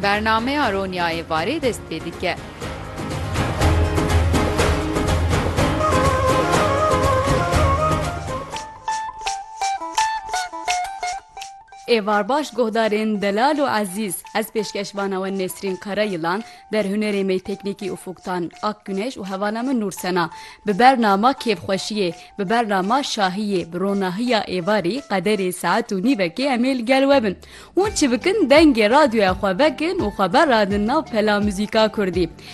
برنامه رونیای واری دست دیگه Êvar baş guhdarên Delal û Ezîz ez pêşkeşvana we Nesrîn Karayılan derhunerê me teknîkî ufuktan ak güneş û hevana min Nursena bi bernama kêfxweşiyê bi bernama şahiyê bi ronahiya êvarî qederê saet û nîvekê em ê gel we hûn çi bikin dengê radyoya xwe vekin û xeber radin nav pela müzîka Kurdî